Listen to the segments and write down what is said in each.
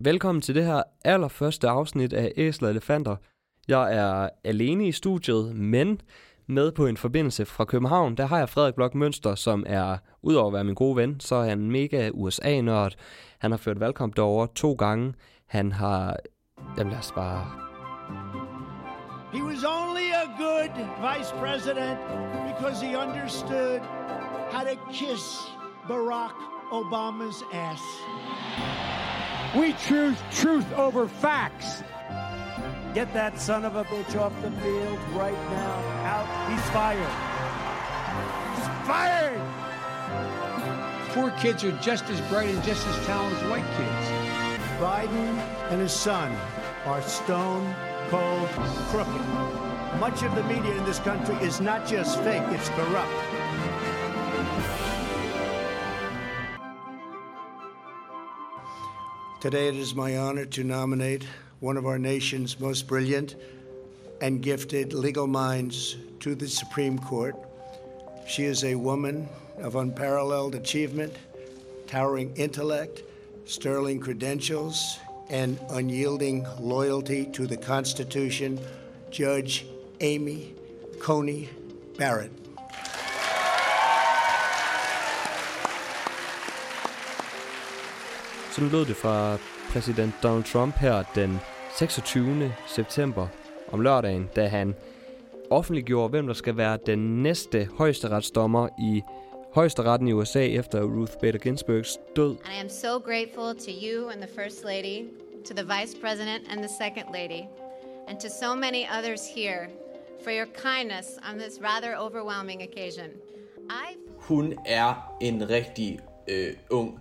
Velkommen til det her allerførste afsnit af Æsler og Elefanter. Jeg er alene i studiet, men med på en forbindelse fra København, der har jeg Frederik Blok Mønster, som er, udover at være min gode ven, så er han en mega USA-nørd. Han har ført valgkamp derovre to gange. Han har... Jamen lad os bare... He was only a good vice president because he understood how to kiss Barack Obama's ass. We choose truth over facts. Get that son of a bitch off the field right now. Out. He's fired. He's fired. Poor kids are just as bright and just as talented as white kids. Biden and his son are stone cold crooked. Much of the media in this country is not just fake, it's corrupt. Today it is my honor to nominate one of our nation's most brilliant and gifted legal minds to the Supreme Court. She is a woman of unparalleled achievement, towering intellect, sterling credentials, and unyielding loyalty to the Constitution, Judge Amy Coney Barrett. Sådan lød det fra præsident Donald Trump her den 26. september om lørdagen, da han offentliggjorde, hvem der skal være den næste højesteretsdommer i højesteretten i USA efter Ruth Bader Ginsburgs død. And I am so grateful to you and the First Lady, to the Vice President and the Second Lady, and to so many others here for your kindness on this rather overwhelming occasion. I Hun er en rigtig øh, ung,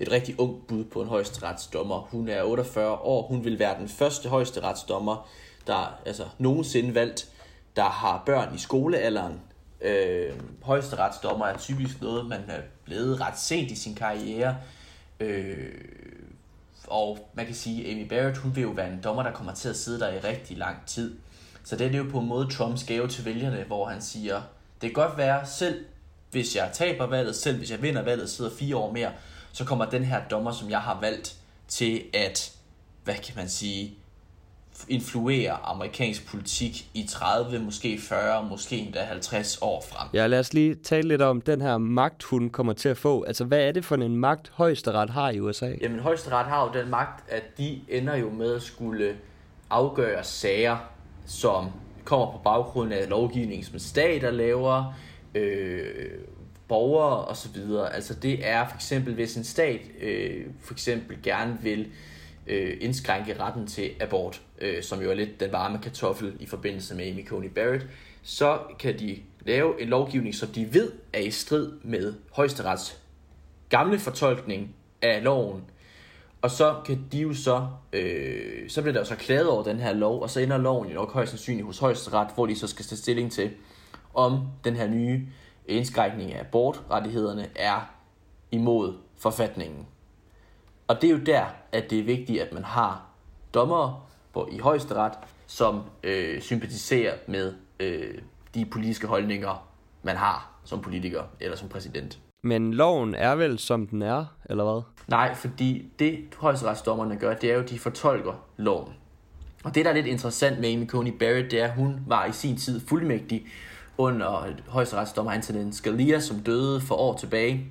et rigtig ung bud på en højesteretsdommer. Hun er 48 år. Hun vil være den første højesteretsdommer, der altså nogensinde valgt, der har børn i skolealderen. Øh, højesteretsdommer er typisk noget, man er blevet ret sent i sin karriere. Øh, og man kan sige, at Amy Barrett, hun vil jo være en dommer, der kommer til at sidde der i rigtig lang tid. Så det er jo på en måde Trumps gave til vælgerne, hvor han siger, det kan godt være, selv hvis jeg taber valget, selv hvis jeg vinder valget, sidder fire år mere, så kommer den her dommer, som jeg har valgt, til at, hvad kan man sige, influere amerikansk politik i 30, måske 40, måske endda 50 år frem. Ja, lad os lige tale lidt om den her magt, hun kommer til at få. Altså, hvad er det for en magt, højesteret har i USA? Jamen, højesteret har jo den magt, at de ender jo med at skulle afgøre sager, som kommer på baggrund af lovgivning, som stater laver, øh, borgere og så videre. Altså det er for eksempel, hvis en stat øh, for eksempel gerne vil øh, indskrænke retten til abort, øh, som jo er lidt den varme kartoffel i forbindelse med Amy Coney Barrett, så kan de lave en lovgivning, som de ved er i strid med højesterets gamle fortolkning af loven. Og så kan de jo så, øh, så bliver der jo så klaget over den her lov, og så ender loven jo nok højst sandsynligt hos højesteret, hvor de så skal tage stilling til, om den her nye indskrækning af abortrettighederne er imod forfatningen. Og det er jo der, at det er vigtigt, at man har dommere på, i højesteret, som øh, sympatiserer med øh, de politiske holdninger, man har som politiker eller som præsident. Men loven er vel, som den er, eller hvad? Nej, fordi det højesteretsdommerne gør, det er jo, at de fortolker loven. Og det, der er lidt interessant med Amy Coney Barrett, det er, at hun var i sin tid fuldmægtig under højesteretsdommer Antonin Scalia, som døde for år tilbage,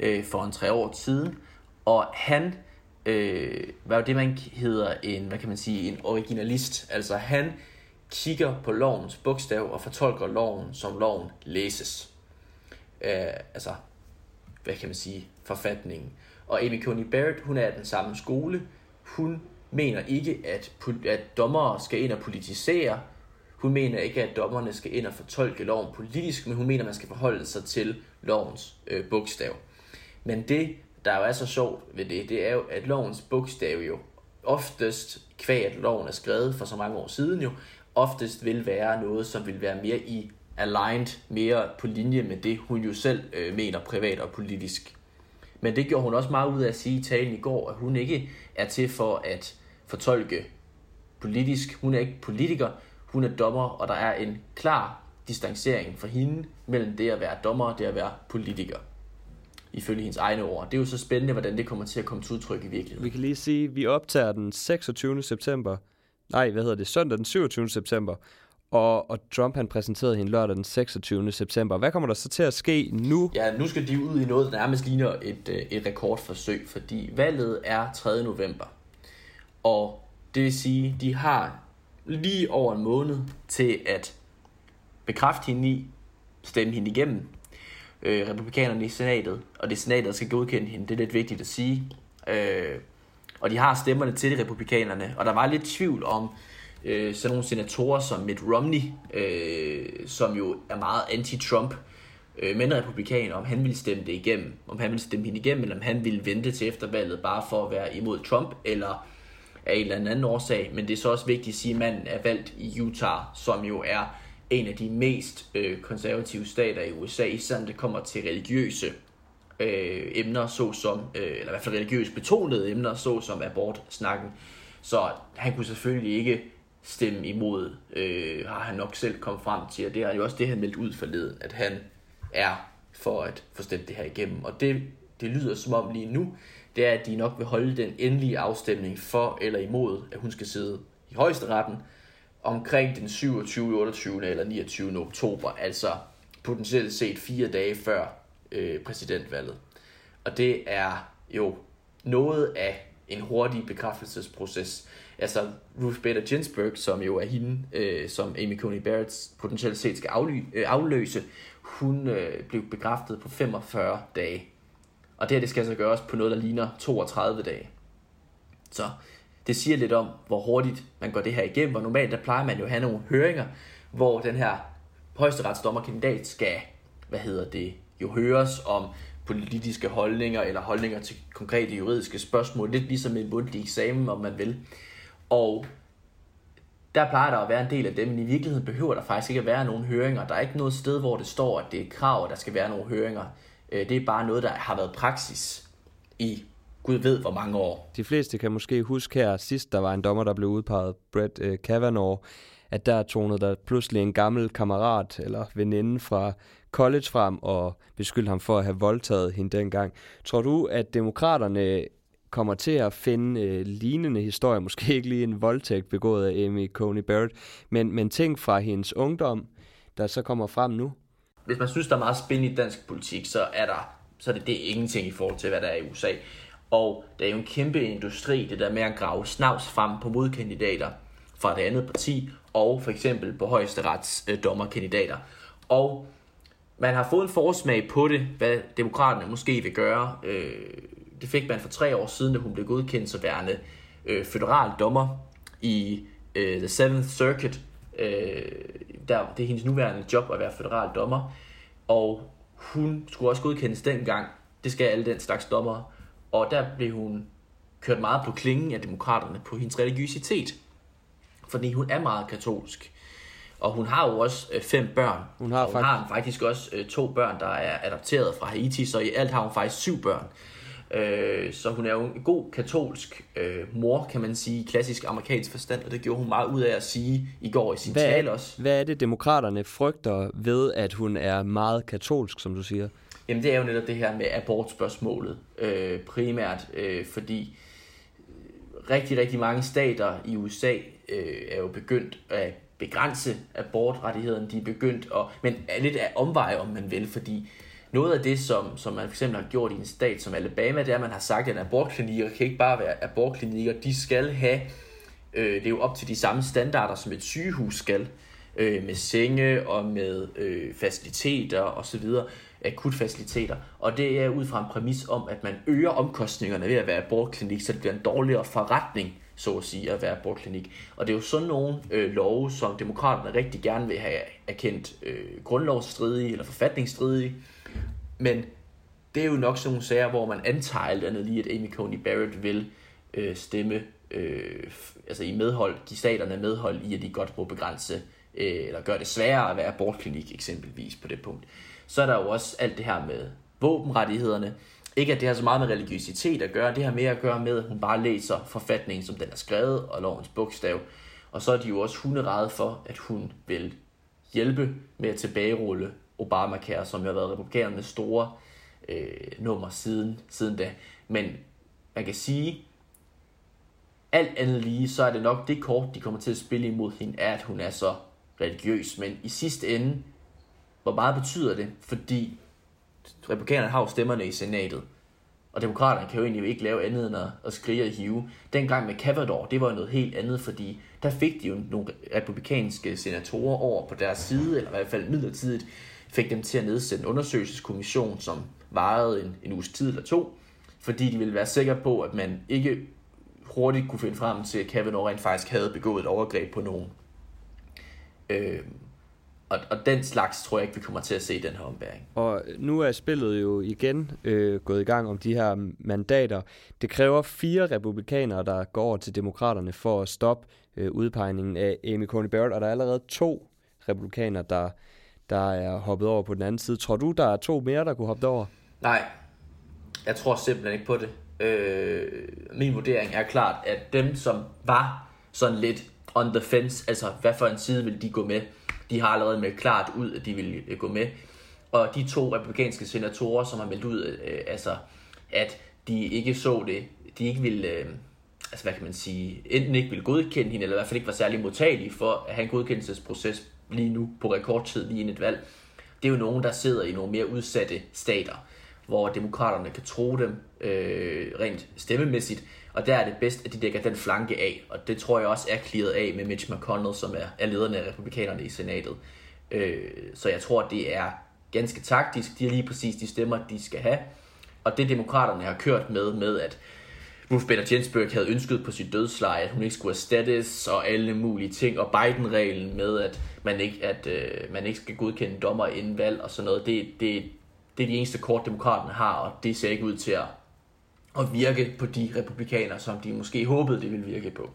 øh, for en tre år siden. Og han øh, var jo det, man hedder en, hvad kan man sige, en originalist. Altså han kigger på lovens bogstav og fortolker loven, som loven læses. Øh, altså, hvad kan man sige, forfatningen. Og Amy Coney Barrett, hun er af den samme skole. Hun mener ikke, at, at dommere skal ind og politisere. Hun mener ikke, at dommerne skal ind og fortolke loven politisk, men hun mener, at man skal forholde sig til lovens øh, bogstav. Men det, der jo er så sjovt ved det, det er jo, at lovens bogstav jo oftest, kvæg at loven er skrevet for så mange år siden jo, oftest vil være noget, som vil være mere i aligned, mere på linje med det, hun jo selv øh, mener privat og politisk. Men det gjorde hun også meget ud af at sige i talen i går, at hun ikke er til for at fortolke politisk. Hun er ikke politiker, hun er dommer, og der er en klar distancering for hende mellem det at være dommer og det at være politiker. ifølge hendes egne ord. Det er jo så spændende, hvordan det kommer til at komme til udtryk i virkeligheden. Vi kan lige sige, at vi optager den 26. september. Nej, hvad hedder det? Søndag den 27. september. Og, og Trump han præsenterede hende lørdag den 26. september. Hvad kommer der så til at ske nu? Ja, nu skal de ud i noget, der nærmest ligner et, øh, et rekordforsøg, fordi valget er 3. november. Og det vil sige, de har lige over en måned til at bekræfte hende i, stemme hende igennem, øh, republikanerne i senatet, og det er senatet, der skal godkende hende, det er lidt vigtigt at sige. Øh, og de har stemmerne til de republikanerne, og der var lidt tvivl om øh, sådan nogle senatorer som Mitt Romney, øh, som jo er meget anti-Trump, øh, men republikaner, om han ville stemme det igennem, om han ville stemme hende igennem, eller om han ville vente til eftervalget bare for at være imod Trump, eller af en eller anden årsag. Men det er så også vigtigt at sige, at manden er valgt i Utah, som jo er en af de mest øh, konservative stater i USA, især når det kommer til religiøse øh, emner, såsom, øh, eller i hvert fald religiøst betonede emner, såsom abortsnakken. Så han kunne selvfølgelig ikke stemme imod, øh, har han nok selv kommet frem til, og det er jo også det, han meldte ud forleden, at han er for at få stemt det her igennem. Og det, det lyder som om lige nu, det er, at de nok vil holde den endelige afstemning for eller imod, at hun skal sidde i højesteretten omkring den 27., 28. eller 29. oktober, altså potentielt set fire dage før øh, præsidentvalget. Og det er jo noget af en hurtig bekræftelsesproces. Altså Ruth Bader Ginsburg, som jo er hende, øh, som Amy Coney Barrett potentielt set skal afly- øh, afløse, hun øh, blev bekræftet på 45 dage. Og det her det skal altså gøres på noget, der ligner 32 dage. Så det siger lidt om, hvor hurtigt man går det her igennem, og normalt der plejer man jo at have nogle høringer, hvor den her højesteretsdommerkandidat skal, hvad hedder det, jo høres om politiske holdninger eller holdninger til konkrete juridiske spørgsmål, lidt ligesom en mundtlig eksamen, om man vil. Og der plejer der at være en del af dem, men i virkeligheden behøver der faktisk ikke at være nogen høringer. Der er ikke noget sted, hvor det står, at det er et krav, at der skal være nogle høringer. Øh, det er bare noget, der har været praksis i Gud ved hvor mange år. De fleste kan måske huske her sidst, der var en dommer, der blev udpeget, Brett øh, Kavanaugh, at der tonede der pludselig en gammel kammerat eller veninde fra college frem og beskyldte ham for at have voldtaget hende dengang. Tror du, at demokraterne kommer til at finde øh, lignende historier, måske ikke lige en voldtægt begået af Amy Coney Barrett, men, men ting fra hendes ungdom, der så kommer frem nu? Hvis man synes, der er meget spin i dansk politik, så er der så er det, det er ingenting i forhold til, hvad der er i USA. Og der er jo en kæmpe industri, det der med at grave snavs frem på modkandidater fra det andet parti, og for eksempel på højesterets øh, dommerkandidater. Og man har fået en forsmag på det, hvad demokraterne måske vil gøre. Øh, det fik man for tre år siden, da hun blev godkendt som værende øh, federal dommer i øh, The Seventh Circuit. Øh, der, det er hendes nuværende job at være federal dommer. Og hun skulle også godkendes dengang. Det skal alle den slags dommer. Og der blev hun kørt meget på klingen af demokraterne på hendes religiøsitet. Fordi hun er meget katolsk. Og hun har jo også øh, fem børn. Hun har, og hun faktisk... har faktisk også øh, to børn, der er adopteret fra Haiti, så i alt har hun faktisk syv børn. Øh, så hun er jo en god katolsk øh, mor, kan man sige, i klassisk amerikansk forstand, og det gjorde hun meget ud af at sige i går i sin hvad, tale også. Hvad er det, demokraterne frygter ved, at hun er meget katolsk, som du siger? Jamen det er jo netop det her med abortspørgsmålet, øh, primært øh, fordi rigtig, rigtig mange stater i USA øh, er jo begyndt at begrænse abortrettighederne, de er begyndt at, men er lidt af omvej, om man vil, fordi noget af det, som, som man fx har gjort i en stat som Alabama, det er, at man har sagt, at abortklinikker kan ikke bare være abortklinikker, de skal have, øh, det er jo op til de samme standarder, som et sygehus skal, øh, med senge og med øh, faciliteter osv., akutfaciliteter, og det er ud fra en præmis om, at man øger omkostningerne ved at være abortklinik, så det bliver en dårligere forretning, så at sige, at være abortklinik. Og det er jo sådan nogle øh, love, som demokraterne rigtig gerne vil have erkendt øh, grundlovsstridige eller forfatningsstridige, men det er jo nok sådan nogle sager, hvor man antager alt andet lige, at Amy Coney Barrett vil øh, stemme øh, altså i medhold, give staterne medhold i, at de godt må begrænse øh, eller gøre det sværere at være abortklinik eksempelvis på det punkt. Så er der jo også alt det her med våbenrettighederne. Ikke at det har så meget med religiøsitet at gøre, det har mere at gøre med, at hun bare læser forfatningen, som den er skrevet, og lovens bogstav. Og så er de jo også hunderede for, at hun vil hjælpe med at tilbagerulle Obamacare, som jo har været republikanernes store øh, nummer siden, siden da. Men man kan sige, alt andet lige, så er det nok det kort, de kommer til at spille imod hende, er, at hun er så religiøs. Men i sidste ende, hvor meget betyder det? Fordi republikanerne har jo stemmerne i senatet. Og demokraterne kan jo egentlig ikke lave andet end at, skrige og hive. Dengang med Cavador, det var noget helt andet, fordi der fik de jo nogle republikanske senatorer over på deres side, eller i hvert fald midlertidigt fik dem til at nedsætte en undersøgelseskommission, som varede en, en uges tid eller to, fordi de ville være sikre på, at man ikke hurtigt kunne finde frem til, at Kavanaugh rent faktisk havde begået et overgreb på nogen. Øh, og, og den slags tror jeg ikke, vi kommer til at se i den her ombæring. Og nu er spillet jo igen øh, gået i gang om de her mandater. Det kræver fire republikanere, der går over til demokraterne for at stoppe øh, udpegningen af Amy Coney Barrett, og der er allerede to republikanere, der, der er hoppet over på den anden side. Tror du, der er to mere, der kunne hoppe over? Nej, jeg tror simpelthen ikke på det. Øh, min vurdering er klart, at dem, som var sådan lidt on the fence, altså hvad for en side vil de gå med, de har allerede meldt klart ud, at de vil øh, gå med. Og de to republikanske senatorer, som har meldt ud, øh, altså, at de ikke så det, de ikke ville, øh, altså hvad kan man sige, enten ikke ville godkende hende, eller i hvert fald ikke var særlig modtagelige for at have en godkendelsesproces lige nu på rekordtid lige inden et valg. Det er jo nogen, der sidder i nogle mere udsatte stater, hvor demokraterne kan tro dem øh, rent stemmemæssigt, og der er det bedst, at de dækker den flanke af, og det tror jeg også er klaret af med Mitch McConnell, som er, er lederen af republikanerne i senatet. Øh, så jeg tror, det er ganske taktisk. De har lige præcis de stemmer, de skal have. Og det demokraterne har kørt med, med at Ruth Bader Ginsburg havde ønsket på sit dødsleje, at hun ikke skulle erstattes og alle mulige ting, og Biden-reglen med, at man ikke, at, øh, man ikke skal godkende dommer inden valg og sådan noget, det, det, det er de eneste kort, demokraterne har, og det ser ikke ud til at at virke på de republikanere, som de måske håbede, det ville virke på.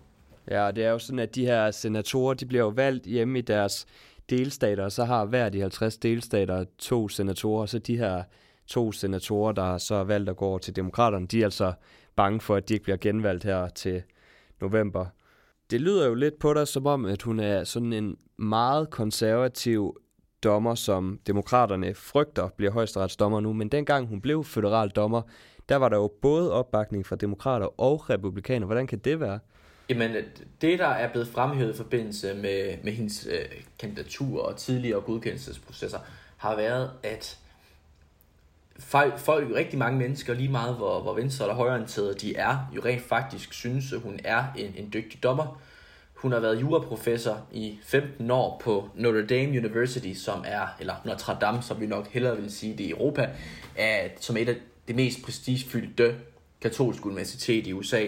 Ja, det er jo sådan, at de her senatorer, de bliver jo valgt hjemme i deres delstater, og så har hver de 50 delstater to senatorer, så de her to senatorer, der så er valgt at gå over til demokraterne, de er altså bange for, at de ikke bliver genvalgt her til november. Det lyder jo lidt på dig som om, at hun er sådan en meget konservativ dommer, som demokraterne frygter bliver højesteretsdommer nu, men dengang hun blev federal dommer, der var der jo både opbakning fra demokrater og republikanere. Hvordan kan det være? Jamen, det der er blevet fremhævet i forbindelse med, med hendes øh, kandidatur og tidligere godkendelsesprocesser, har været, at folk, folk, rigtig mange mennesker, lige meget hvor, hvor venstre eller højreorienterede de er, jo rent faktisk synes, at hun er en, en dygtig dommer. Hun har været juraprofessor i 15 år på Notre Dame University, som er, eller Notre Dame, som vi nok hellere vil sige det i Europa, er, som et af det mest prestigefyldte katolske universitet i USA.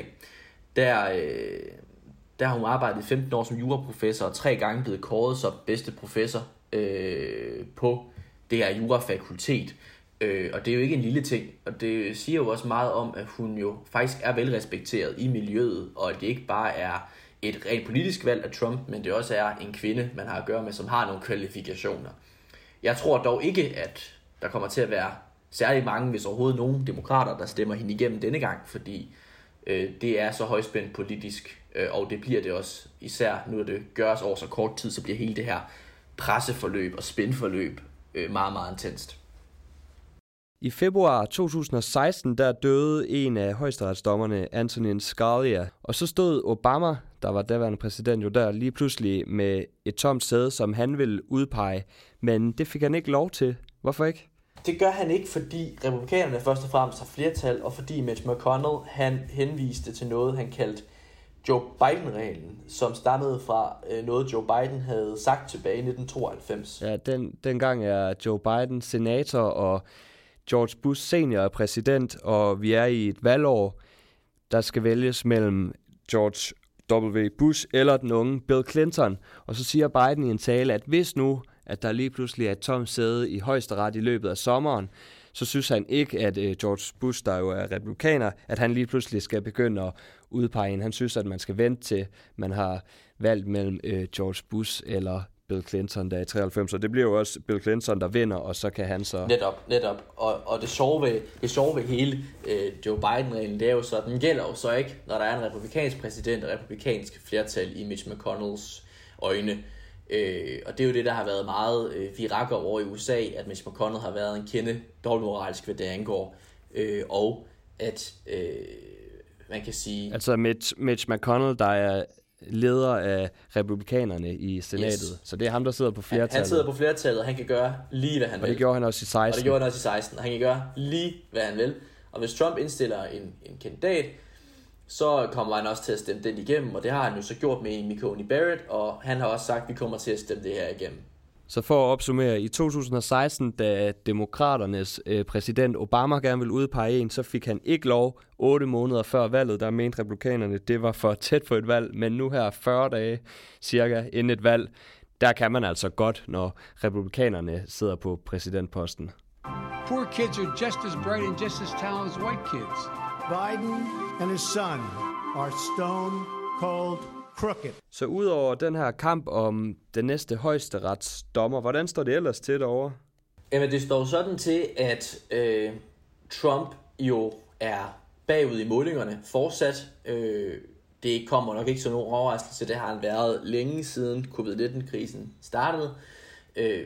Der, øh, der har hun arbejdet 15 år som juraprofessor og tre gange blevet kåret som bedste professor øh, på det her jurafakultet. Øh, og det er jo ikke en lille ting, og det siger jo også meget om, at hun jo faktisk er velrespekteret i miljøet, og at det ikke bare er et rent politisk valg af Trump, men det også er en kvinde, man har at gøre med, som har nogle kvalifikationer. Jeg tror dog ikke, at der kommer til at være særlig mange, hvis overhovedet nogen demokrater, der stemmer hende igennem denne gang, fordi øh, det er så højspændt politisk, øh, og det bliver det også, især nu at det gøres over så kort tid, så bliver hele det her presseforløb og spændforløb øh, meget, meget intenst. I februar 2016, der døde en af højesteretsdommerne, Antonin Scalia, og så stod Obama, der var daværende præsident, jo der lige pludselig med et tomt sæde, som han ville udpege, men det fik han ikke lov til. Hvorfor ikke? Det gør han ikke, fordi republikanerne først og fremmest har flertal, og fordi Mitch McConnell han henviste til noget, han kaldte Joe Biden-reglen, som stammede fra øh, noget, Joe Biden havde sagt tilbage i 1992. Ja, den, dengang er Joe Biden senator, og George Bush senior er præsident, og vi er i et valgår, der skal vælges mellem George W. Bush eller den unge Bill Clinton. Og så siger Biden i en tale, at hvis nu at der lige pludselig er et tomt sæde i højesteret i løbet af sommeren, så synes han ikke, at øh, George Bush, der jo er republikaner, at han lige pludselig skal begynde at udpege en. Han synes, at man skal vente til, man har valgt mellem øh, George Bush eller Bill Clinton der i 93, og det bliver jo også Bill Clinton, der vinder, og så kan han så... Netop, netop. Og, og det, sjove ved, det sjove ved hele uh, Joe Biden-reglen, det er jo så, den gælder jo så ikke, når der er en republikansk præsident og republikansk flertal i Mitch McConnells øjne. Øh, og det er jo det, der har været meget øh, virakker over i USA, at Mitch McConnell har været en kende dobbeltmoralsk, hvad det angår. Øh, og at øh, man kan sige... Altså Mitch, Mitch McConnell, der er leder af republikanerne i senatet. Yes. Så det er ham, der sidder på flertallet. Han, han sidder på flertallet, og han kan gøre lige, hvad han og vil. Og det gjorde han også i 16. Og det gjorde han også i 16. Han kan gøre lige, hvad han vil. Og hvis Trump indstiller en, en kandidat, så kommer han også til at stemme den igennem, og det har han jo så gjort med Amy Coney Barrett, og han har også sagt, at vi kommer til at stemme det her igennem. Så for at opsummere, i 2016, da demokraternes øh, præsident Obama gerne ville udpege en, så fik han ikke lov 8 måneder før valget. Der mente republikanerne, det var for tæt for et valg, men nu her 40 dage cirka inden et valg, der kan man altså godt, når republikanerne sidder på præsidentposten. Poor kids are just as bright and just as talented as white kids. Biden and his son are stone cold crooked. Så udover den her kamp om den næste højesteretsdommer, hvordan står det ellers til derovre? Jamen det står sådan til, at øh, Trump jo er bagud i målingerne fortsat. Øh, det kommer nok ikke så nogen overraskelse, det har han været længe siden covid-19-krisen startede. Øh,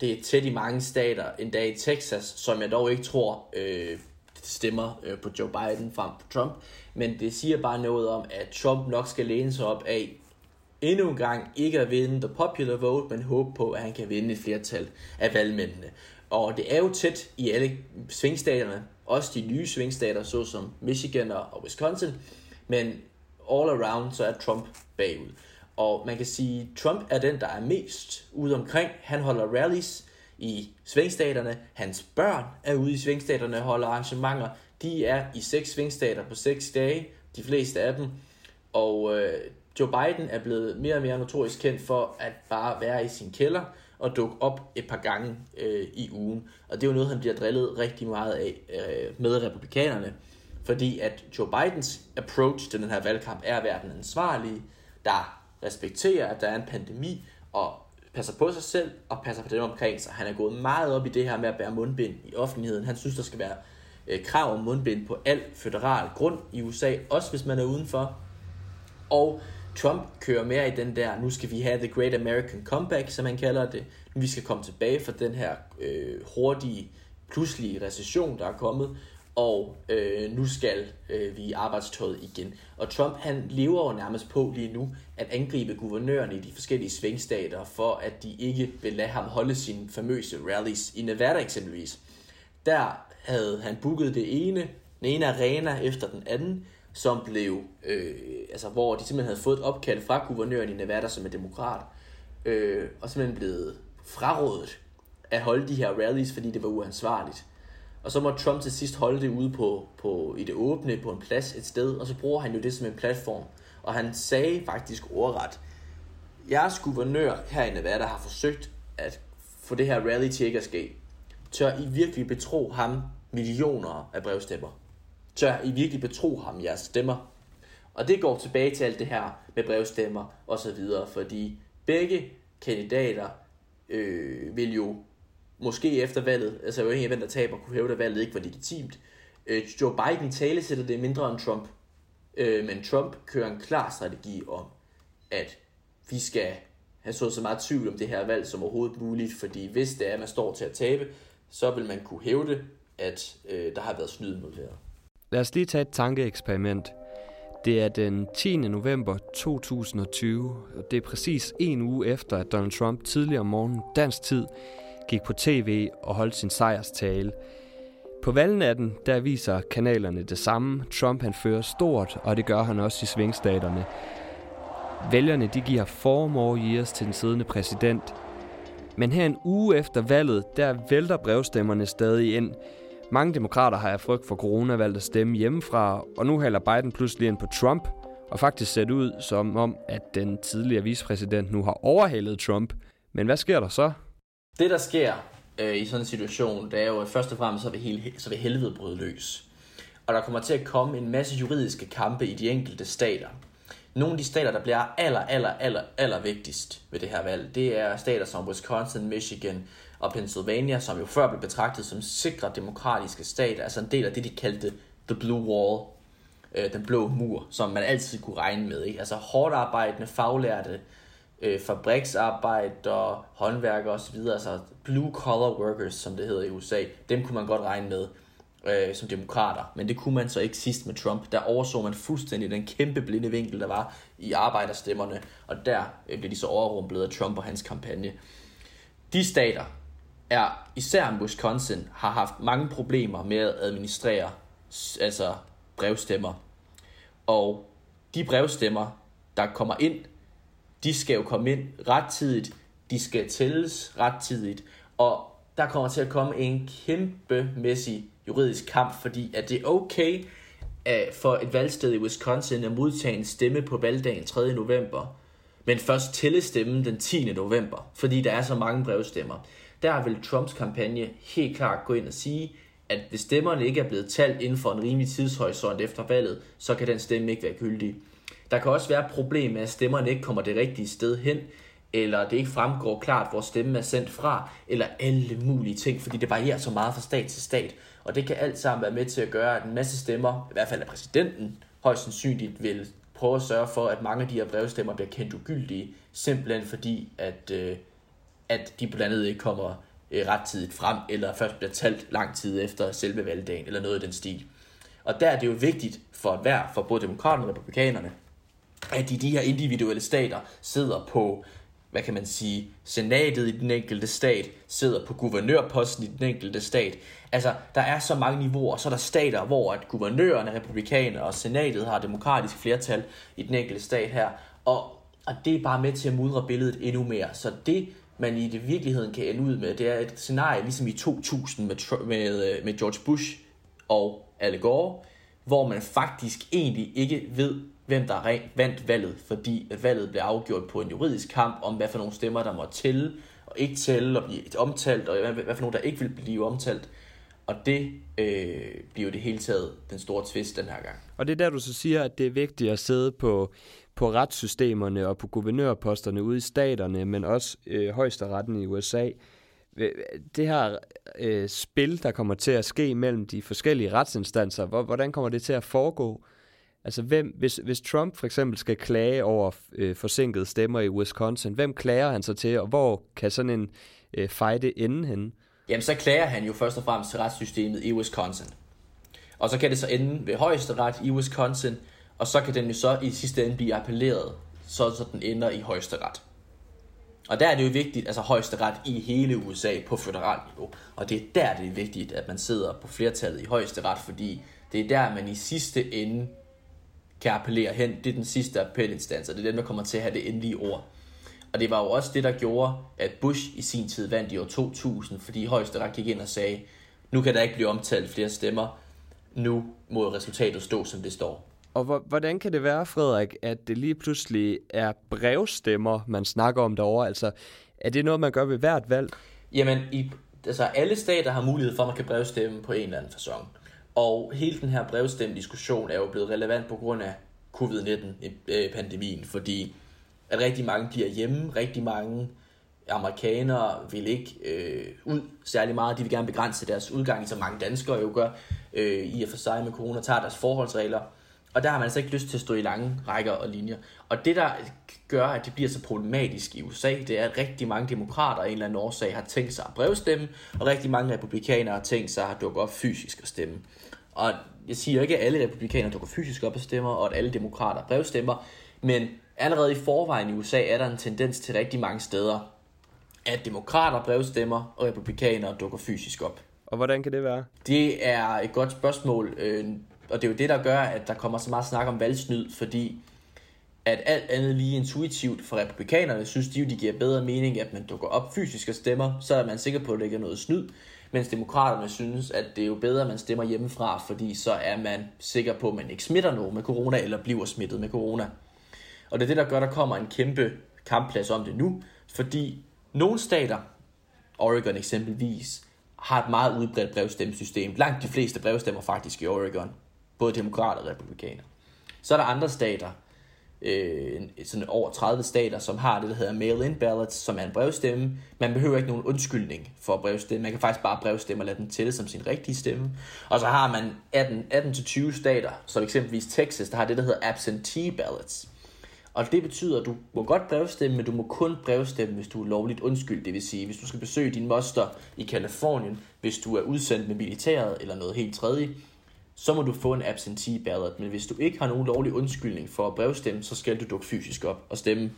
det er tæt i mange stater, endda i Texas, som jeg dog ikke tror øh, stemmer øh, på Joe Biden frem på Trump. Men det siger bare noget om, at Trump nok skal læne sig op af endnu en gang ikke at vinde the popular vote, men håbe på, at han kan vinde et flertal af valgmændene. Og det er jo tæt i alle svingstaterne, også de nye svingstater, såsom Michigan og Wisconsin, men all around, så er Trump bagud. Og man kan sige, at Trump er den, der er mest ude omkring. Han holder rallies i svingstaterne. Hans børn er ude i svingstaterne og holder arrangementer. De er i seks svingstater på seks dage, de fleste af dem. Og øh, Joe Biden er blevet mere og mere notorisk kendt for at bare være i sin kælder og dukke op et par gange øh, i ugen. Og det er jo noget, han bliver drillet rigtig meget af øh, med republikanerne. Fordi at Joe Bidens approach til den her valgkamp er at være den ansvarlige, der respekterer, at der er en pandemi, og passer på sig selv og passer på dem omkring sig. Han er gået meget op i det her med at bære mundbind i offentligheden. Han synes, der skal være øh, krav om mundbind på al federal grund i USA, også hvis man er udenfor. Og Trump kører mere i den der, nu skal vi have the great American comeback, som han kalder det. Nu vi skal komme tilbage fra den her øh, hurtige, pludselige recession, der er kommet, og øh, nu skal øh, vi i arbejdstøjet igen. Og Trump han lever jo nærmest på lige nu at angribe guvernørerne i de forskellige svingstater, for at de ikke vil lade ham holde sine famøse rallies i Nevada eksempelvis. Der havde han booket det ene, den ene arena efter den anden, som blev, øh, altså hvor de simpelthen havde fået et opkald fra guvernøren i Nevada, som er demokrat, øh, og simpelthen blevet frarådet at holde de her rallies, fordi det var uansvarligt. Og så må Trump til sidst holde det ude på, på, i det åbne på en plads et sted, og så bruger han jo det som en platform. Og han sagde faktisk ordret, jeres guvernør her i Nevada har forsøgt at få det her rally til ikke at ske. Tør I virkelig betro ham millioner af brevstemmer? Tør I virkelig betro ham jeres stemmer? Og det går tilbage til alt det her med brevstemmer og så videre, fordi begge kandidater øh, vil jo måske efter valget, altså jo af hvem der taber, kunne hæve, at valget ikke var legitimt. Øh, Joe Biden tale sætter det mindre end Trump. Øh, men Trump kører en klar strategi om, at vi skal have så så meget tvivl om det her valg som overhovedet muligt, fordi hvis det er, at man står til at tabe, så vil man kunne hævde, at øh, der har været snyd mod det her. Lad os lige tage et tankeeksperiment. Det er den 10. november 2020, og det er præcis en uge efter, at Donald Trump tidligere om morgenen dansk tid gik på tv og holdt sin sejrstale. På valgnatten, der viser kanalerne det samme. Trump han fører stort, og det gør han også i svingstaterne. Vælgerne de giver four more years til den siddende præsident. Men her en uge efter valget, der vælter brevstemmerne stadig ind. Mange demokrater har af frygt for corona valgt at stemme hjemmefra, og nu hælder Biden pludselig ind på Trump, og faktisk ser det ud som om, at den tidligere vicepræsident nu har overhalet Trump. Men hvad sker der så? Det, der sker øh, i sådan en situation, det er jo, at først og fremmest så vil, hele, så vil helvede bryde løs. Og der kommer til at komme en masse juridiske kampe i de enkelte stater. Nogle af de stater, der bliver aller, aller, aller, aller vigtigst ved det her valg, det er stater som Wisconsin, Michigan og Pennsylvania, som jo før blev betragtet som sikre demokratiske stater, altså en del af det, de kaldte The Blue Wall, øh, den blå mur, som man altid kunne regne med. Ikke? Altså hårdt arbejdende, faglærte øh, fabriksarbejder, håndværkere osv., altså blue collar workers, som det hedder i USA, dem kunne man godt regne med øh, som demokrater, men det kunne man så ikke sidst med Trump. Der overså man fuldstændig den kæmpe blinde vinkel, der var i arbejderstemmerne, og der øh, blev de så overrumplet af Trump og hans kampagne. De stater, er især Wisconsin, har haft mange problemer med at administrere altså brevstemmer. Og de brevstemmer, der kommer ind, de skal jo komme ind rettidigt, de skal tælles rettidigt, og der kommer til at komme en kæmpemæssig juridisk kamp, fordi at det er okay øh, for et valgsted i Wisconsin at modtage en stemme på valgdagen 3. november, men først tælle stemmen den 10. november, fordi der er så mange brevstemmer. Der vil Trumps kampagne helt klart gå ind og sige, at hvis stemmerne ikke er blevet talt inden for en rimelig tidshorisont efter valget, så kan den stemme ikke være gyldig. Der kan også være et problem med, at stemmerne ikke kommer det rigtige sted hen, eller det ikke fremgår klart, hvor stemmen er sendt fra, eller alle mulige ting, fordi det varierer så meget fra stat til stat. Og det kan alt sammen være med til at gøre, at en masse stemmer, i hvert fald af præsidenten, højst sandsynligt vil prøve at sørge for, at mange af de her brevstemmer bliver kendt ugyldige, simpelthen fordi, at, øh, at de blandt andet ikke kommer øh, rettidigt frem, eller først bliver talt lang tid efter selve valgdagen, eller noget i den stil. Og der er det jo vigtigt for hver, for både demokraterne og republikanerne, at de, de her individuelle stater sidder på hvad kan man sige, senatet i den enkelte stat, sidder på guvernørposten i den enkelte stat. Altså, der er så mange niveauer, så er der stater, hvor at guvernøren er republikaner, og senatet har demokratisk flertal i den enkelte stat her, og, og det er bare med til at mudre billedet endnu mere. Så det, man i det virkeligheden kan ende ud med, det er et scenarie ligesom i 2000 med, med, øh, med George Bush og Al Gore, hvor man faktisk egentlig ikke ved, hvem der vandt valget, fordi at valget blev afgjort på en juridisk kamp om, hvad for nogle stemmer, der må tælle og ikke tælle og blive omtalt, og hvad, hvad for nogle, der ikke vil blive omtalt. Og det øh, bliver jo det hele taget den store tvist den her gang. Og det er der, du så siger, at det er vigtigt at sidde på, på retssystemerne og på guvernørposterne ude i staterne, men også øh, højesteretten i USA. Det her øh, spil, der kommer til at ske mellem de forskellige retsinstanser, hvordan kommer det til at foregå? Altså, hvem, hvis, hvis Trump for eksempel skal klage over øh, forsinkede stemmer i Wisconsin, hvem klager han så til, og hvor kan sådan en øh, fejde ende henne? Jamen, så klager han jo først og fremmest til retssystemet i Wisconsin. Og så kan det så ende ved højesteret i Wisconsin, og så kan den jo så i sidste ende blive appelleret, så, så den ender i højesteret. Og der er det jo vigtigt, altså højesteret i hele USA på federalt niveau. Og det er der, det er vigtigt, at man sidder på flertallet i højesteret, fordi det er der, man i sidste ende kan appellere hen. Det er den sidste appelinstans, og det er den, der kommer til at have det endelige ord. Og det var jo også det, der gjorde, at Bush i sin tid vandt i år 2000, fordi højesteret gik ind og sagde, nu kan der ikke blive omtalt flere stemmer, nu må resultatet stå, som det står. Og hvordan kan det være, Frederik, at det lige pludselig er brevstemmer, man snakker om derovre? Altså, er det noget, man gør ved hvert valg? Jamen, i, altså, alle stater har mulighed for, at man kan brevstemme på en eller anden fasong. Og hele den her brevstemme-diskussion er jo blevet relevant på grund af covid-19-pandemien, øh, fordi at rigtig mange bliver hjemme, rigtig mange amerikanere vil ikke øh, ud særlig meget, de vil gerne begrænse deres udgang, som mange danskere jo gør, øh, i og for sig med corona, tager deres forholdsregler, og der har man altså ikke lyst til at stå i lange rækker og linjer. Og det, der gør, at det bliver så problematisk i USA, det er, at rigtig mange demokrater af en eller anden årsag har tænkt sig at brevstemme, og rigtig mange republikanere har tænkt sig at dukke op fysisk og stemme. Og jeg siger ikke, at alle republikanere dukker fysisk op og stemmer, og at alle demokrater brevstemmer, men allerede i forvejen i USA er der en tendens til rigtig mange steder, at demokrater brevstemmer, og republikanere dukker fysisk op. Og hvordan kan det være? Det er et godt spørgsmål, øh, og det er jo det, der gør, at der kommer så meget snak om valgsnyd, fordi at alt andet lige intuitivt for republikanerne, synes de jo, de giver bedre mening, at man dukker op fysisk og stemmer, så er man sikker på, at det ikke er noget snyd mens demokraterne synes, at det er jo bedre, at man stemmer hjemmefra, fordi så er man sikker på, at man ikke smitter nogen med corona, eller bliver smittet med corona. Og det er det, der gør, at der kommer en kæmpe kampplads om det nu, fordi nogle stater, Oregon eksempelvis, har et meget udbredt brevstemmesystem. Langt de fleste brevstemmer faktisk i Oregon, både demokrater og republikaner. Så er der andre stater, øh, sådan over 30 stater, som har det, der hedder mail-in ballots, som er en brevstemme. Man behøver ikke nogen undskyldning for at brevstemme. Man kan faktisk bare brevstemme og lade den tælle som sin rigtige stemme. Og så har man 18, 18-20 stater, som eksempelvis Texas, der har det, der hedder absentee ballots. Og det betyder, at du må godt brevstemme, men du må kun brevstemme, hvis du er lovligt undskyld. Det vil sige, hvis du skal besøge din moster i Kalifornien, hvis du er udsendt med militæret eller noget helt tredje, så må du få en absentee ballot. Men hvis du ikke har nogen lovlig undskyldning for at brevstemme, så skal du dukke fysisk op og stemme.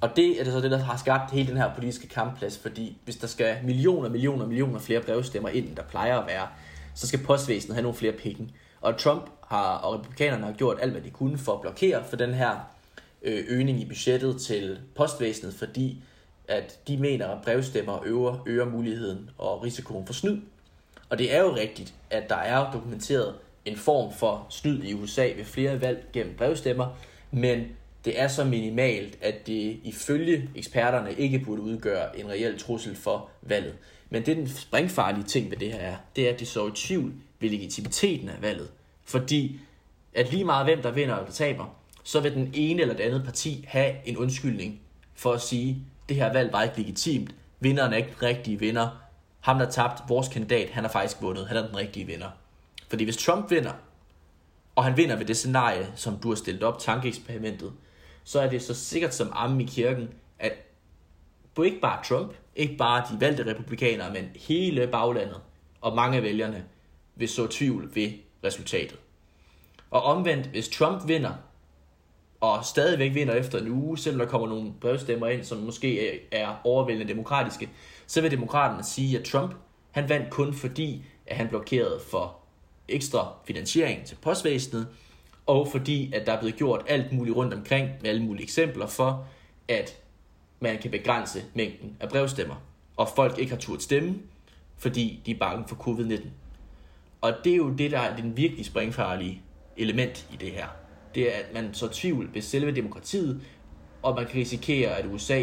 Og det er det så det, der har skabt hele den her politiske kampplads, fordi hvis der skal millioner, millioner, millioner flere brevstemmer ind, end der plejer at være, så skal postvæsenet have nogle flere penge. Og Trump har, og republikanerne har gjort alt, hvad de kunne for at blokere for den her øh, øgning i budgettet til postvæsenet, fordi at de mener, at brevstemmer øger, øger muligheden og risikoen for snyd. Og det er jo rigtigt, at der er dokumenteret en form for snyd i USA ved flere valg gennem brevstemmer, men det er så minimalt, at det ifølge eksperterne ikke burde udgøre en reel trussel for valget. Men det den springfarlige ting ved det her er, det er, at det så i tvivl ved legitimiteten af valget. Fordi at lige meget hvem der vinder eller taber, så vil den ene eller det andet parti have en undskyldning for at sige, det her valg var ikke legitimt, vinderen er ikke den rigtige vinder, ham der tabt, vores kandidat, han har faktisk vundet, han er den rigtige vinder. Fordi hvis Trump vinder, og han vinder ved det scenarie, som du har stillet op, tankeeksperimentet, så er det så sikkert som amme i kirken, at på ikke bare Trump, ikke bare de valgte republikanere, men hele baglandet og mange af vælgerne vil så tvivl ved resultatet. Og omvendt, hvis Trump vinder, og stadigvæk vinder efter en uge, selvom der kommer nogle brevstemmer ind, som måske er overvældende demokratiske, så vil demokraterne sige, at Trump han vandt kun fordi, at han blokerede for ekstra finansiering til postvæsenet, og fordi, at der er blevet gjort alt muligt rundt omkring med alle mulige eksempler for, at man kan begrænse mængden af brevstemmer, og folk ikke har turt stemme, fordi de er bange for covid-19. Og det er jo det, der er den virkelig springfarlige element i det her. Det er, at man så tvivl ved selve demokratiet, og man kan risikere, at USA,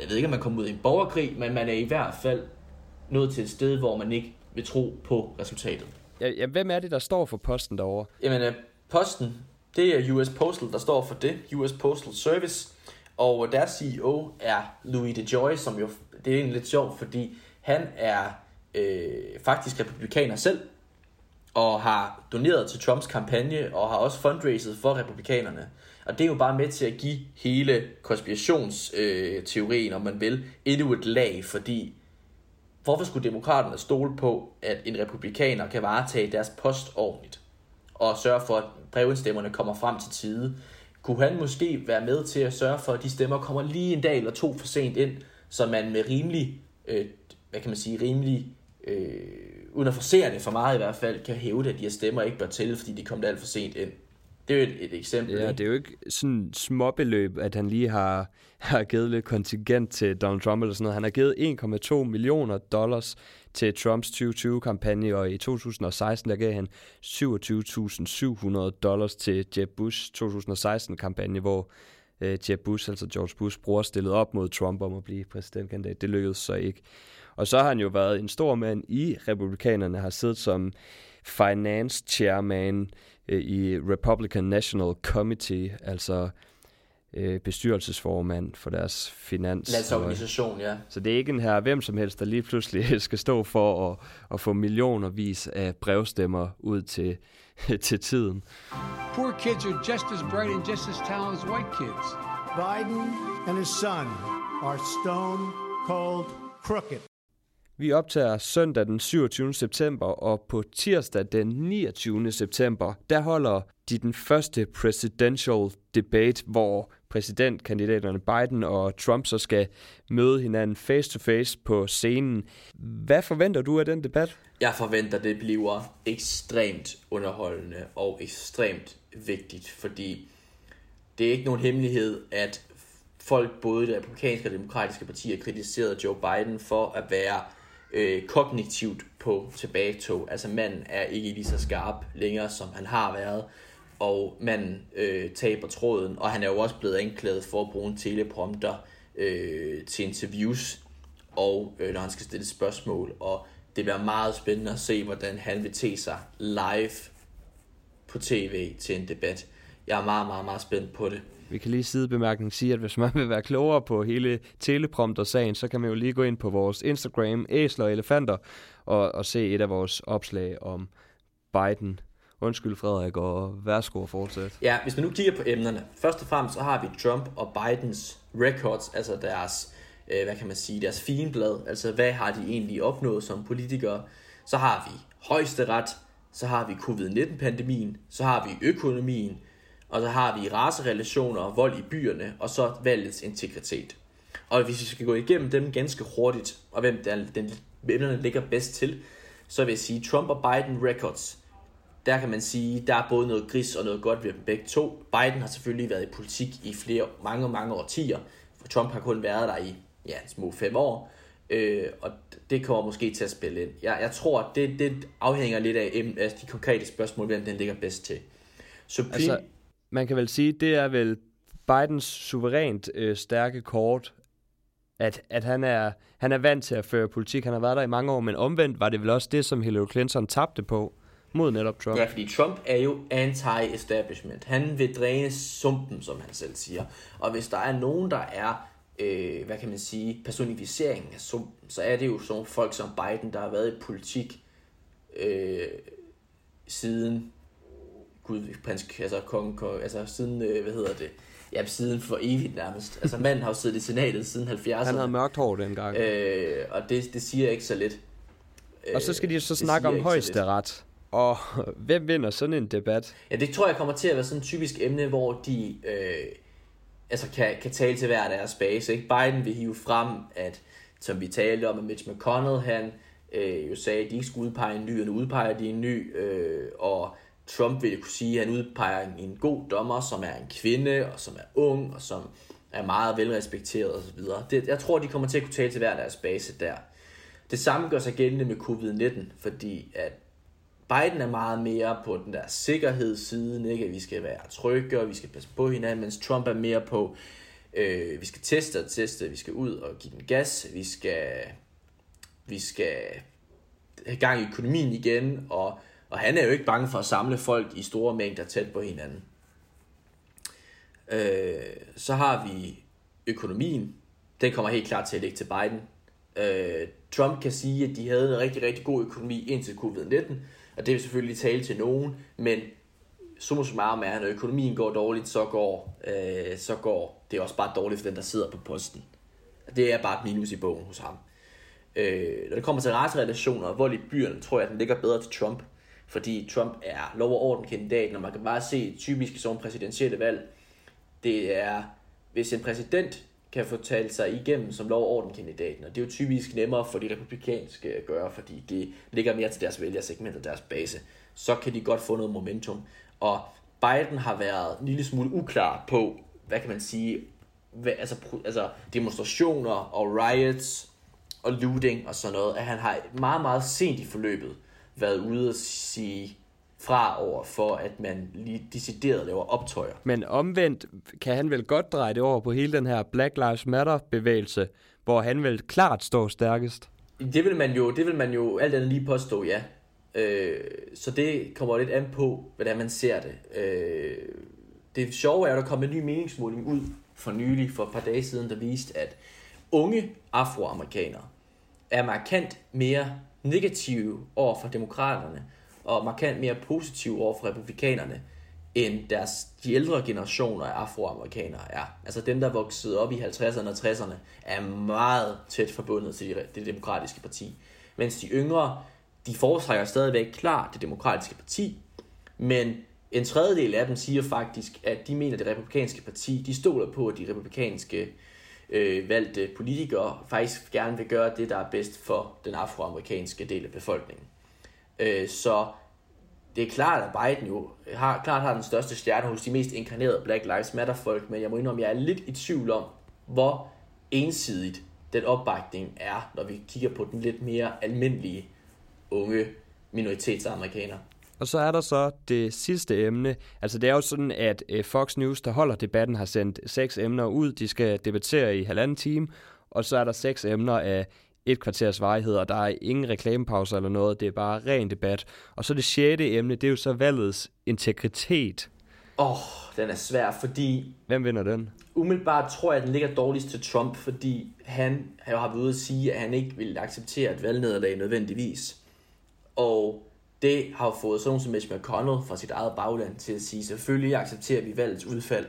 jeg ved ikke, om man kommer ud i en borgerkrig, men man er i hvert fald nået til et sted, hvor man ikke vil tro på resultatet. Ja, ja, hvem er det, der står for posten derovre? Jamen, øh, posten, det er US Postal, der står for det, US Postal Service, og deres CEO er Louis DeJoy, som jo, det er egentlig lidt sjovt, fordi han er øh, faktisk republikaner selv, og har doneret til Trumps kampagne, og har også fundraiset for republikanerne. Og det er jo bare med til at give hele konspirationsteorien, om man vil, endnu et lag, fordi hvorfor skulle demokraterne stole på, at en republikaner kan varetage deres post ordentligt, og sørge for, at brevindstemmerne kommer frem til tide? Kunne han måske være med til at sørge for, at de stemmer kommer lige en dag eller to for sent ind, så man med rimelig, øh, hvad kan man sige, rimelig øh, uden at forsere det for meget i hvert fald, kan hæve det, at de her stemmer ikke bør tælle, fordi de kom alt for sent ind. Det er jo et, et eksempel. Ja, det er jo ikke sådan småbeløb, at han lige har, har givet lidt kontingent til Donald Trump eller sådan noget. Han har givet 1,2 millioner dollars til Trumps 2020-kampagne, og i 2016 der gav han 27.700 dollars til Jeb Bush 2016-kampagne, hvor øh, Jeb Bush, altså George Bush, bror, stillede op mod Trump om at blive præsidentkandidat. Det lykkedes så ikke. Og så har han jo været en stor mand i republikanerne, har siddet som finance chairman øh, i Republican National Committee, altså øh, bestyrelsesformand for deres finans. Landsorganisation, ja. Så det er ikke en her hvem som helst, der lige pludselig skal stå for at, at få millionervis af brevstemmer ud til, til tiden. Poor kids are just as bright and just as talented as white kids. Biden and his son are stone cold crooked. Vi optager søndag den 27. september, og på tirsdag den 29. september, der holder de den første presidential debate, hvor præsidentkandidaterne Biden og Trump så skal møde hinanden face to face på scenen. Hvad forventer du af den debat? Jeg forventer, det bliver ekstremt underholdende og ekstremt vigtigt, fordi det er ikke nogen hemmelighed, at folk både i det republikanske og demokratiske har kritiseret Joe Biden for at være øh, kognitivt på tilbagetog. Altså manden er ikke lige så skarp længere, som han har været, og manden øh, taber tråden, og han er jo også blevet anklaget for at bruge en teleprompter øh, til interviews, og øh, når han skal stille spørgsmål, og det bliver meget spændende at se, hvordan han vil tage sig live på tv til en debat. Jeg er meget, meget, meget spændt på det. Vi kan lige sidebemærkning sige, at hvis man vil være klogere på hele teleprompter-sagen, så kan man jo lige gå ind på vores Instagram, Æsler og Elefanter, og, og se et af vores opslag om Biden Undskyld Frederik, og værsgo at fortsætte. Ja, hvis man nu kigger på emnerne. Først og fremmest så har vi Trump og Bidens records, altså deres, øh, hvad kan man sige, deres finblad. Altså hvad har de egentlig opnået som politikere. Så har vi højesteret, så har vi covid-19-pandemien, så har vi økonomien, og så har vi racerelationer, vold i byerne, og så valgets integritet. Og hvis vi skal gå igennem dem ganske hurtigt, og hvem der, den, emnerne ligger bedst til, så vil jeg sige Trump og Biden records. Der kan man sige, der er både noget gris og noget godt ved dem begge to. Biden har selvfølgelig været i politik i flere, mange, mange årtier. For Trump har kun været der i ja, små fem år. Øh, og det kommer måske til at spille ind. Jeg, jeg tror, det, det afhænger lidt af, af altså de konkrete spørgsmål, hvem den ligger bedst til. Supreme... Altså, man kan vel sige, det er vel Bidens suverænt øh, stærke kort, at, at han, er, han er vant til at føre politik. Han har været der i mange år, men omvendt var det vel også det, som Hillary Clinton tabte på mod netop Trump. Ja, fordi Trump er jo anti-establishment. Han vil dræne sumpen, som han selv siger. Og hvis der er nogen, der er, øh, hvad kan man sige, personificeringen af sumpen, så er det jo sådan folk som Biden, der har været i politik øh, siden Gud, prins, altså kong, kong altså siden, øh, hvad hedder det, ja, siden for evigt nærmest. Altså manden har jo siddet i senatet siden 70'erne. Han havde mørkt hår dengang. Øh, og det, det siger ikke så lidt. Og så skal de så snakke om højesteret. Og hvem vinder sådan en debat? Ja, det tror jeg kommer til at være sådan et typisk emne, hvor de øh, altså kan, kan tale til hver deres base. Ikke? Biden vil hive frem, at som vi talte om, at Mitch McConnell, han øh, jo sagde, at de ikke skulle udpege en ny, og nu udpeger de en ny, øh, og Trump vil kunne sige, at han udpeger en god dommer, som er en kvinde, og som er ung, og som er meget velrespekteret osv. Det, jeg tror, de kommer til at kunne tale til hver deres base der. Det samme gør sig gældende med covid-19, fordi at Biden er meget mere på den der sikkerhedssiden, ikke? at vi skal være trygge, og vi skal passe på hinanden, mens Trump er mere på, øh, vi skal teste og teste, vi skal ud og give den gas, vi skal, vi skal have gang i økonomien igen, og og han er jo ikke bange for at samle folk i store mængder tæt på hinanden. Øh, så har vi økonomien. Den kommer helt klart til at ligge til Biden. Øh, Trump kan sige, at de havde en rigtig, rigtig god økonomi indtil covid-19, og det vil selvfølgelig tale til nogen, men summa summarum er, at når økonomien går dårligt, så går, øh, så går det er også bare dårligt for den, der sidder på posten. Det er bare et minus i bogen hos ham. Øh, når det kommer til racerelationer og vold i byerne, tror jeg, at den ligger bedre til Trump fordi Trump er lov- og orden-kandidaten, og man kan bare se typisk som præsidentielle valg, det er, hvis en præsident kan få talt sig igennem som lov- og ordenkandidaten, og det er jo typisk nemmere for de republikanske at gøre, fordi det ligger mere til deres vælgersegment og deres base, så kan de godt få noget momentum. Og Biden har været en lille smule uklar på, hvad kan man sige, hvad, altså, altså demonstrationer og riots og looting og sådan noget, at han har meget, meget sent i forløbet været ude og sige fra over for, at man lige decideret laver optøjer. Men omvendt kan han vel godt dreje det over på hele den her Black Lives Matter bevægelse, hvor han vel klart står stærkest. Det vil man jo, det vil man jo alt andet lige påstå, ja. Øh, så det kommer lidt an på, hvordan man ser det. Øh, det sjove er, at der kom en ny meningsmåling ud for nylig, for et par dage siden, der viste, at unge afroamerikanere er markant mere negative over for demokraterne, og markant mere positive over for republikanerne, end deres, de ældre generationer af afroamerikanere er. Altså dem, der voksede op i 50'erne og 60'erne, er meget tæt forbundet til det, det demokratiske parti. Mens de yngre, de foretrækker stadigvæk klart det demokratiske parti, men en tredjedel af dem siger faktisk, at de mener, at det republikanske parti, de stoler på, at de republikanske øh, valgte politikere faktisk gerne vil gøre det, der er bedst for den afroamerikanske del af befolkningen. Øh, så det er klart, at Biden jo har, klart har den største stjerne hos de mest inkarnerede Black Lives Matter folk, men jeg må indrømme, at jeg er lidt i tvivl om, hvor ensidigt den opbakning er, når vi kigger på den lidt mere almindelige unge minoritetsamerikaner. Og så er der så det sidste emne. Altså det er jo sådan, at øh, Fox News, der holder debatten, har sendt seks emner ud. De skal debattere i halvanden time. Og så er der seks emner af et kvarters varighed, og der er ingen reklamepauser eller noget. Det er bare ren debat. Og så det sjette emne, det er jo så valgets integritet. Åh, oh, den er svær, fordi... Hvem vinder den? Umiddelbart tror jeg, at den ligger dårligst til Trump, fordi han har været ude at sige, at han ikke vil acceptere et valgnederlag nødvendigvis. Og det har jo fået sådan som Mitch McConnell fra sit eget bagland til at sige, selvfølgelig accepterer vi valgets udfald.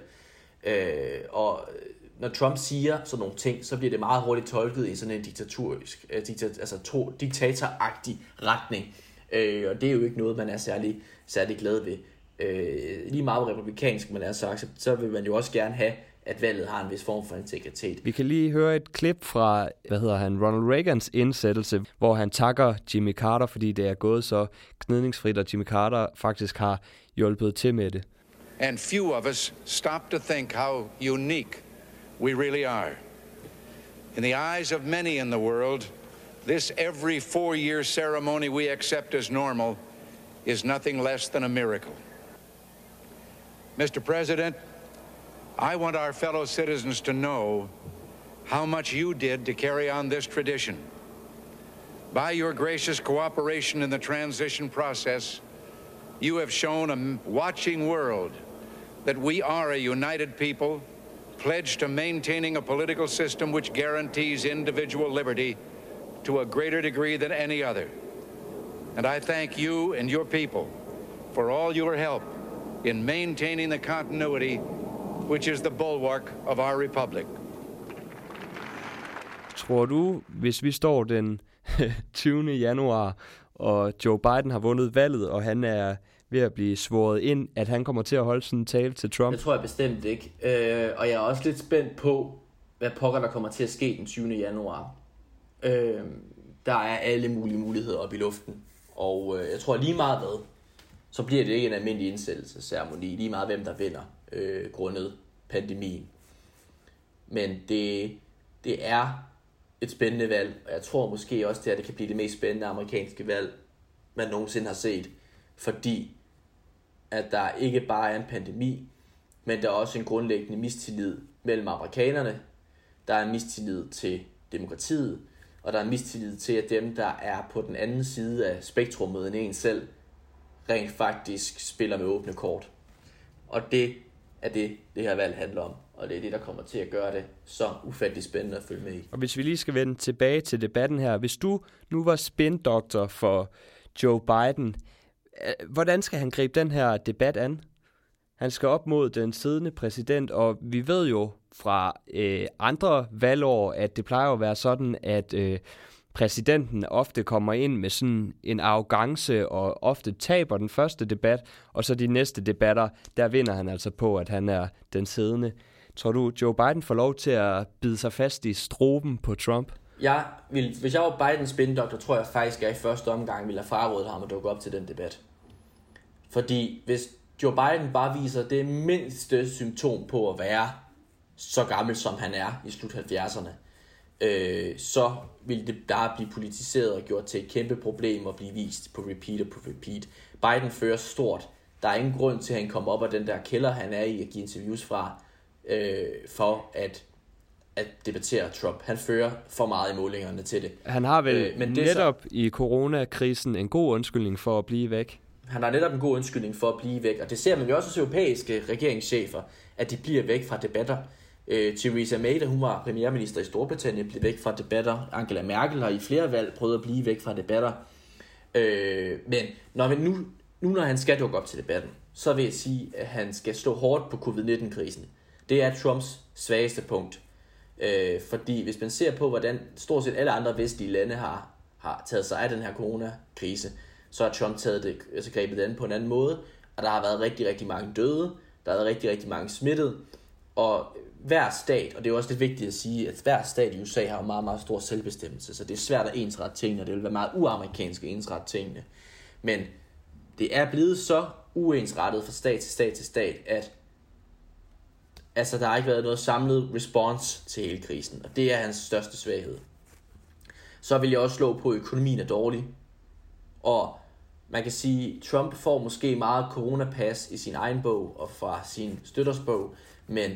Øh, og øh, når Trump siger sådan nogle ting, så bliver det meget hurtigt tolket i sådan en diktatorisk, øh, diktat, altså to, diktatoragtig retning. Øh, og det er jo ikke noget, man er særlig, særlig glad ved. Øh, lige meget republikansk man er, så, så vil man jo også gerne have, at valget har en vis form for integritet. Vi kan lige høre et klip fra, hvad hedder han, Ronald Reagans indsættelse, hvor han takker Jimmy Carter, fordi det er gået så knidningsfrit, og Jimmy Carter faktisk har hjulpet til med det. And few of us stop to think how unique we really are. In the eyes of many in the world, this every four year ceremony we accept as normal is nothing less than a miracle. Mr. President, I want our fellow citizens to know how much you did to carry on this tradition. By your gracious cooperation in the transition process, you have shown a watching world that we are a united people pledged to maintaining a political system which guarantees individual liberty to a greater degree than any other. And I thank you and your people for all your help in maintaining the continuity which is the bulwark of our republic. Tror du, hvis vi står den 20. januar, og Joe Biden har vundet valget, og han er ved at blive svoret ind, at han kommer til at holde sådan en tale til Trump? Det tror jeg bestemt ikke. Øh, og jeg er også lidt spændt på, hvad pokker der kommer til at ske den 20. januar. Øh, der er alle mulige muligheder op i luften. Og øh, jeg tror lige meget hvad, så bliver det ikke en almindelig indsættelsesceremoni, lige meget hvem der vinder, øh, grundet pandemien. Men det, det er et spændende valg, og jeg tror måske også, det, at det kan blive det mest spændende amerikanske valg, man nogensinde har set. Fordi at der ikke bare er en pandemi, men der er også en grundlæggende mistillid mellem amerikanerne. Der er en mistillid til demokratiet, og der er en mistillid til, at dem, der er på den anden side af spektrummet end en selv, rent faktisk spiller med åbne kort. Og det er det, det her valg handler om. Og det er det, der kommer til at gøre det så ufattelig spændende at følge med i. Og hvis vi lige skal vende tilbage til debatten her. Hvis du nu var spindoktor for Joe Biden, øh, hvordan skal han gribe den her debat an? Han skal op mod den siddende præsident, og vi ved jo fra øh, andre valgår, at det plejer at være sådan, at øh, præsidenten ofte kommer ind med sådan en arrogance og ofte taber den første debat, og så de næste debatter, der vinder han altså på, at han er den siddende. Tror du, Joe Biden får lov til at bide sig fast i stroben på Trump? Jeg vil, hvis jeg var Bidens spindoktor, tror jeg faktisk, at jeg i første omgang ville have frarådet ham at dukke op til den debat. Fordi hvis Joe Biden bare viser det mindste symptom på at være så gammel, som han er i slut 70'erne, øh, så vil det bare blive politiseret og gjort til et kæmpe problem og blive vist på repeat og på repeat. Biden fører stort. Der er ingen grund til, at han kommer op af den der kælder, han er i at give interviews fra, øh, for at at debattere Trump. Han fører for meget i målingerne til det. Han har vel øh, men det netop så, i coronakrisen en god undskyldning for at blive væk. Han har netop en god undskyldning for at blive væk, og det ser man jo også hos europæiske regeringschefer, at de bliver væk fra debatter. Øh, Theresa May, da hun var premierminister i Storbritannien, blev væk fra debatter. Angela Merkel har i flere valg prøvet at blive væk fra debatter. Øh, men når vi nu, nu når han skal dukke op til debatten, så vil jeg sige, at han skal stå hårdt på covid-19-krisen. Det er Trumps svageste punkt. Øh, fordi hvis man ser på, hvordan stort set alle andre vestlige lande har, har taget sig af den her coronakrise, så har Trump taget det, altså grebet den på en anden måde, og der har været rigtig, rigtig mange døde, der har været rigtig, rigtig mange smittet, og hver stat, og det er jo også lidt vigtigt at sige, at hver stat i USA har meget, meget stor selvbestemmelse, så det er svært at ensrette tingene, og det vil være meget uamerikansk at ensrette tingene. Men det er blevet så uensrettet fra stat til stat til stat, at altså, der har ikke været noget samlet response til hele krisen, og det er hans største svaghed. Så vil jeg også slå på, at økonomien er dårlig, og man kan sige, at Trump får måske meget coronapas i sin egen bog og fra sin støtters bog, men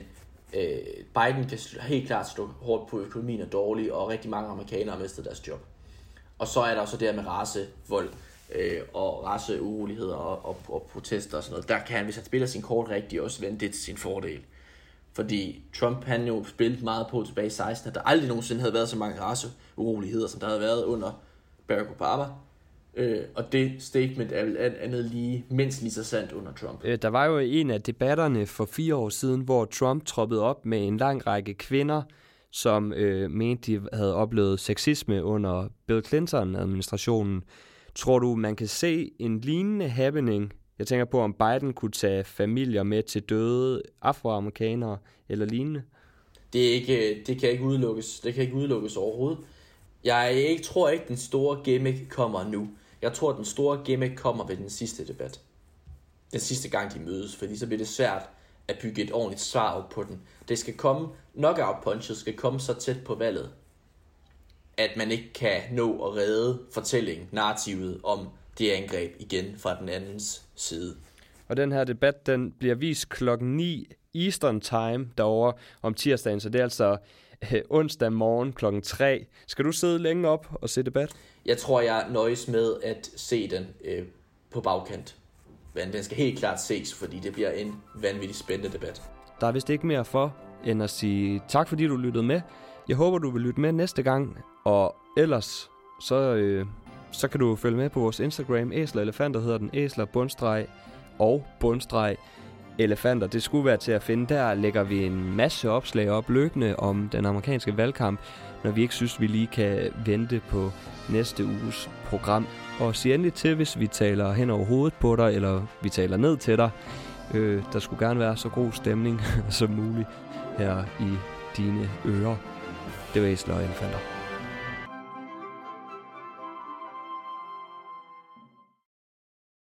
øh, Biden kan helt klart slå hårdt på, økonomien er dårlig, og rigtig mange amerikanere har mistet deres job. Og så er der også det med racevold øh, og raceuroligheder og, og, og protester og sådan noget. Der kan han, hvis han spiller sin kort rigtigt, også vende det til sin fordel. Fordi Trump han jo spillet meget på tilbage i 16, at der aldrig nogensinde havde været så mange raceuroligheder, som der havde været under Barack Obama. Øh, og det statement er vel alt andet lige mindst lige så sandt under Trump. Øh, der var jo en af debatterne for fire år siden, hvor Trump troppede op med en lang række kvinder, som øh, mente, de havde oplevet sexisme under Bill Clinton-administrationen. Tror du, man kan se en lignende happening? Jeg tænker på, om Biden kunne tage familier med til døde afroamerikanere eller lignende. Det, er ikke, det kan ikke udelukkes. Det kan ikke udelukkes overhovedet. Jeg ikke, tror ikke, den store gimmick kommer nu. Jeg tror, den store gimmick kommer ved den sidste debat. Den sidste gang, de mødes, fordi så bliver det svært at bygge et ordentligt svar op på den. Det skal komme, knockout punches skal komme så tæt på valget, at man ikke kan nå at redde fortællingen, narrativet om det angreb igen fra den andens side. Og den her debat, den bliver vist klokken 9 Eastern Time derovre om tirsdagen, så det er altså øh, onsdag morgen klokken 3. Skal du sidde længe op og se debat? Jeg tror, jeg nøjes med at se den øh, på bagkant. Men den skal helt klart ses, fordi det bliver en vanvittig spændende debat. Der er vist ikke mere for, end at sige tak, fordi du lyttede med. Jeg håber, du vil lytte med næste gang, og ellers så, øh, så kan du følge med på vores Instagram. Æsler Elefanter hedder den. Æsler, bundstreg og bundstreg elefanter. Det skulle være til at finde. Der lægger vi en masse opslag op løbende om den amerikanske valgkamp, når vi ikke synes, vi lige kan vente på næste uges program. Og sig endelig til, hvis vi taler hen over hovedet på dig, eller vi taler ned til dig. Øh, der skulle gerne være så god stemning som muligt her i dine ører. Det var Æsler og Elefanter.